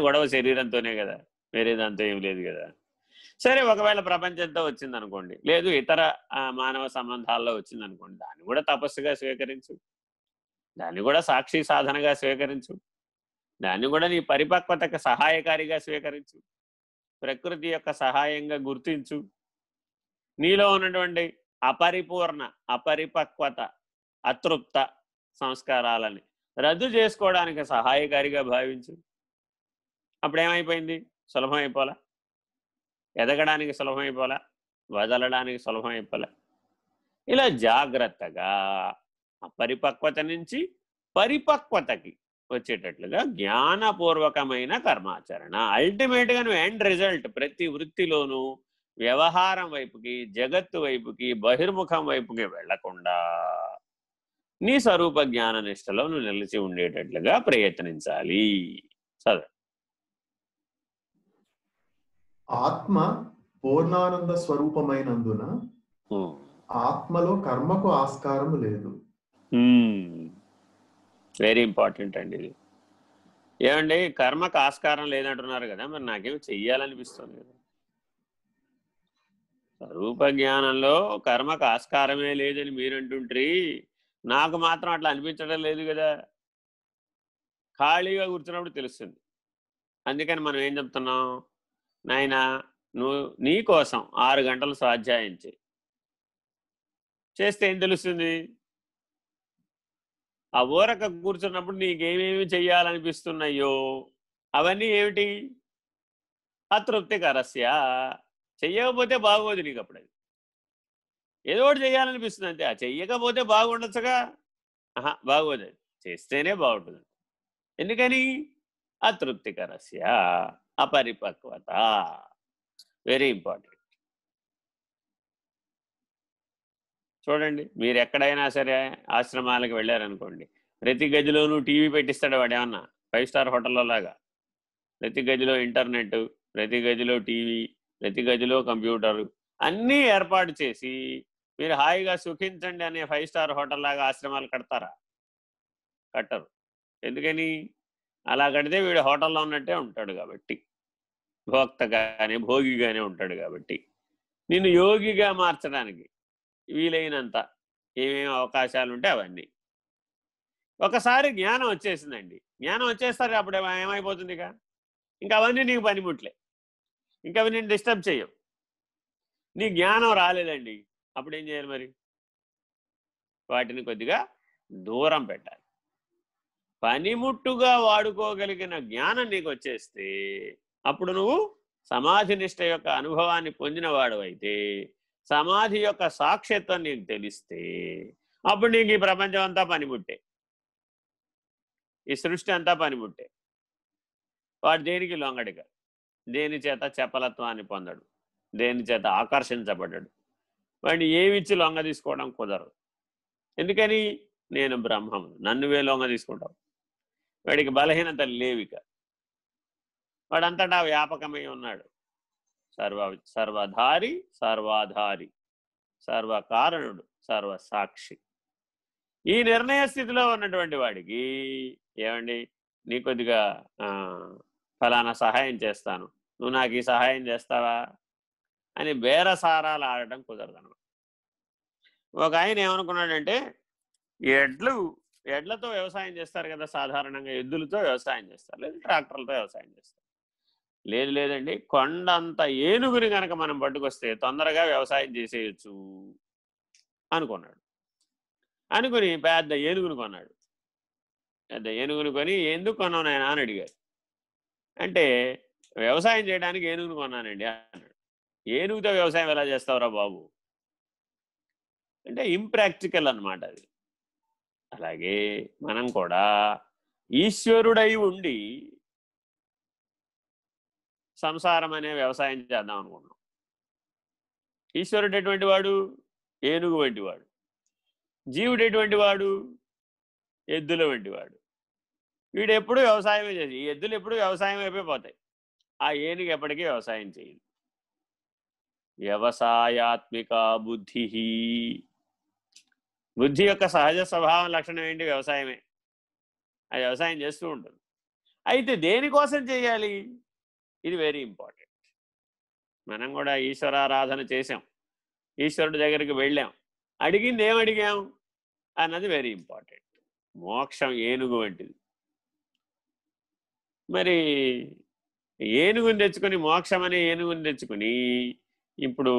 గొడవ శరీరంతోనే కదా. వేరే దాంతో ఏం లేదు కదా. సరే ఒకవేళ ప్రపంచంతో వచ్చింది అనుకోండి లేదు ఇతర మానవ సంబంధాల్లో వచ్చింది అనుకోండి దాన్ని కూడా తపస్సుగా స్వీకరించు. దాన్ని కూడా సాక్షి సాధనగా స్వీకరించు. దాన్ని కూడా నీ పరిపక్వతకు సహాయకారిగా స్వీకరించు. ప్రకృతి యొక్క సహాయంగా గుర్తించు. నీలో ఉన్నటువంటి అపరిపూర్ణ అపరిపక్వత అతృప్త సంస్కారాలని రద్దు చేసుకోవడానికి సహాయకారిగా భావించు. అప్పుడేమైపోయింది? సులభం అయిపోలా ఎదగడానికి సులభం అయిపోలా వదలడానికి సులభం అయిపోలే ఇలా జాగ్రత్తగా అపరిపక్వత నుంచి పరిపక్వతకి వచ్చేటట్లుగా జ్ఞానపూర్వకమైన కర్మాచరణ. అల్టిమేట్గా నువ్వు ఎండ్ రిజల్ట్ ప్రతి వృత్తిలోనూ వ్యవహారం వైపుకి జగత్తు వైపుకి బహిర్ముఖం వైపుకి వెళ్ళకుండా నీ స్వరూప జ్ఞాన నిష్టలో నువ్వు నిలిచి ఉండేటట్లుగా ప్రయత్నించాలి. చదువు ఆత్మ పూర్ణానంద స్వరూపమైనందున ఆత్మలో కర్మకు ఆస్కారము లేదు. వెరీ ఇంపార్టెంట్ అండి ఇది. ఏమండి కర్మకు ఆస్కారం లేదంటున్నారు కదా మరి నాకేమి చెయ్యాలనిపిస్తుంది కదా. స్వరూప జ్ఞానంలో కర్మకు ఆస్కారమే లేదని మీరంటుంట్రీ నాకు మాత్రం అట్లా అనిపించడం లేదు కదా. ఖాళీగా కూర్చున్నప్పుడు తెలుస్తుంది. అందుకని మనం ఏం చెప్తున్నాం? నాయన నువ్వు నీ కోసం ఆరు గంటలు స్వాధ్యాయం చేయి చేస్తే ఏం తెలుస్తుంది? ఆ ఊరక కూర్చున్నప్పుడు నీకేమేమి చెయ్యాలనిపిస్తున్నాయో అవన్నీ ఏమిటి? అతృప్తికరస్య. చెయ్యకపోతే బాగోదు నీకు అప్పుడు అది ఏదో ఒకటి చేయాలనిపిస్తుంది అంతే. ఆ చెయ్యకపోతే బాగుండొచ్చుగా? ఆహా బాగోదు. చేస్తేనే బాగుంటుంది. ఎందుకని? అతృప్తికరస్య. అపరిపక్వత. Very important. చూడండి మీరు ఎక్కడైనా సరే ఆశ్రమాలకు వెళ్ళారనుకోండి ప్రతి గదిలోనూ టీవీ పెట్టిస్తాడు వాడు ఏమన్నా ఫైవ్ స్టార్ హోటల్లో లాగా. ప్రతి గదిలో ఇంటర్నెట్ ప్రతి గదిలో టీవీ ప్రతి గదిలో కంప్యూటరు అన్నీ ఏర్పాటు చేసి మీరు హాయిగా సుఖించండి అనే ఫైవ్ స్టార్ హోటల్ లాగా ఆశ్రమాలు కడతారా? కట్టరు. ఎందుకని? అలా కడితే వీడు హోటల్లో ఉన్నట్టే ఉంటాడు కాబట్టి. భోక్తగానే భోగిగానే ఉంటాడు కాబట్టి. నిన్ను యోగిగా మార్చడానికి వీలైనంత ఏమేమి అవకాశాలు ఉంటే అవన్నీ. ఒకసారి జ్ఞానం వచ్చేసిందండి. జ్ఞానం వచ్చేస్తారు అప్పుడు ఏమైపోతుంది ఇక? ఇంకా అవన్నీ నీకు పనిముట్లే. ఇంకా అవి నేను డిస్టర్బ్ చేయవు నీ జ్ఞానం రాలేదండి. అప్పుడు ఏం చేయాలి మరి? వాటిని కొద్దిగా దూరం పెట్టాలి. పనిముట్టుగా వాడుకోగలిగిన జ్ఞానం నీకు వచ్చేస్తే అప్పుడు నువ్వు సమాధి నిష్ట యొక్క అనుభవాన్ని పొందినవాడు అయితే సమాధి యొక్క సాక్ష్యత్వం నీకు తెలిస్తే అప్పుడు నీకు ఈ ప్రపంచం అంతా పనిముట్టే. ఈ సృష్టి అంతా పనిముట్టే. వాడు దేనికి లొంగడిగా? దేని చేత చపలత్వాన్ని పొందడు? దేని చేత ఆకర్షించబడ్డాడు? వాడిని ఏమిచ్చి లొంగ తీసుకోవడం కుదరదు? ఎందుకని? నేను బ్రహ్మము నన్నువే లొంగ తీసుకుంటావు వాడికి బలహీనత లేవిక. వాడంతటా వ్యాపకమై ఉన్నాడు. సర్వ సర్వధారి సర్వాధారి సర్వకారణుడు సర్వసాక్షి. ఈ నిర్ణయ స్థితిలో ఉన్నటువంటి వాడికి ఏమండి? నీ కొద్దిగా ఫలానా సహాయం చేస్తాను. నువ్వు నాకు ఈ సహాయం చేస్తావా? అని బేరసారాలు ఆడటం కుదరదు అనమాట ఒక ఆయన ఏమనుకున్నాడంటే ఎడ్లు ఎడ్లతో వ్యవసాయం చేస్తారు కదా సాధారణంగా ఎద్దులతో వ్యవసాయం చేస్తారు లేదు ట్రాక్టర్లతో వ్యవసాయం చేస్తారు. లేదు లేదండి కొండంత ఏనుగుని కనుక మనం పట్టుకొస్తే తొందరగా వ్యవసాయం చేసేయచ్చు అనుకున్నాడు. అనుకుని పెద్ద ఏనుగుని కొన్నాడు. పెద్ద ఏనుగుని కొని ఎందుకు కొన్నావు నాయన? అని అడిగారు అంటే వ్యవసాయం చేయడానికి ఏనుగుని కొన్నానండి అన్నాడు. ఏనుగుతో వ్యవసాయం ఎలా చేస్తావురా బాబు? అంటే ఇంప్రాక్టికల్ అనమాట అది. అలాగే మనం కూడా ఈశ్వరుడై ఉండి సంసారం అనే వ్యవసాయం చేద్దాం అనుకుంటున్నాం. ఈశ్వరుడు ఎటువంటి వాడు? ఏనుగు వంటి వాడు. జీవుడు ఎటువంటి వాడు? ఎద్దుల వంటి వాడు. వీడు ఎప్పుడు వ్యవసాయమే చేసి ఈ ఎద్దులు ఎప్పుడు వ్యవసాయం అయిపోతాయి ఆ ఏనుగు ఎప్పటికీ వ్యవసాయం చేయదు. వ్యవసాయాత్మిక బుద్ధి బుద్ధి యొక్క సహజ స్వభావం లక్షణం ఏంటి? వ్యవసాయమే. ఆ వ్యవసాయం చేస్తూ ఉంటుంది. అయితే దేనికోసం చేయాలి? ఇది వెరీ ఇంపార్టెంట్ మనం కూడా ఈశ్వరారాధన చేసాం ఈశ్వరుడి దగ్గరికి వెళ్ళాం. అడిగింది ఏం అడిగాం అన్నది వెరీ ఇంపార్టెంట్ మోక్షం ఏనుగు వంటిది. మరి ఏనుగుని తెచ్చుకొని మోక్షం అనే ఏనుగుని తెచ్చుకొని ఇప్పుడు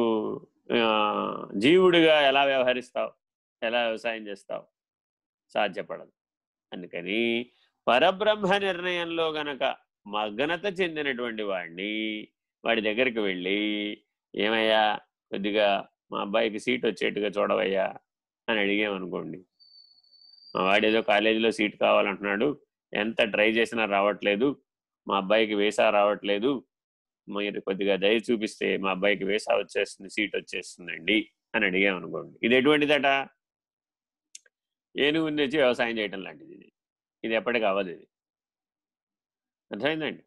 జీవుడిగా ఎలా వ్యవహరిస్తావు? ఎలా వ్యవసాయం చేస్తావు? సాధ్యపడదు. అందుకని పరబ్రహ్మ నిర్ణయంలో గనక మగ్నత చెందినటువంటి వాడిని వాడి దగ్గరికి వెళ్ళి ఏమయ్యా కొద్దిగా మా అబ్బాయికి సీట్ వచ్చేట్టుగా చూడవయ్యా అని అడిగామనుకోండి. మా వాడు ఏదో కాలేజీలో సీట్ కావాలంటున్నాడు ఎంత ట్రై చేసినా రావట్లేదు మా అబ్బాయికి వేసా రావట్లేదు మీరు కొద్దిగా దయ చూపిస్తే మా అబ్బాయికి వేసా వచ్చేస్తుంది సీట్ వచ్చేస్తుందండి అని అడిగామనుకోండి. ఇది ఎటువంటిదట? ఏనుగుని తెచ్చి వ్యవసాయం చేయటం లాంటిది ఇది. ఇది ఎప్పటికి అవ్వదు ఇది. అర్థమైందండి?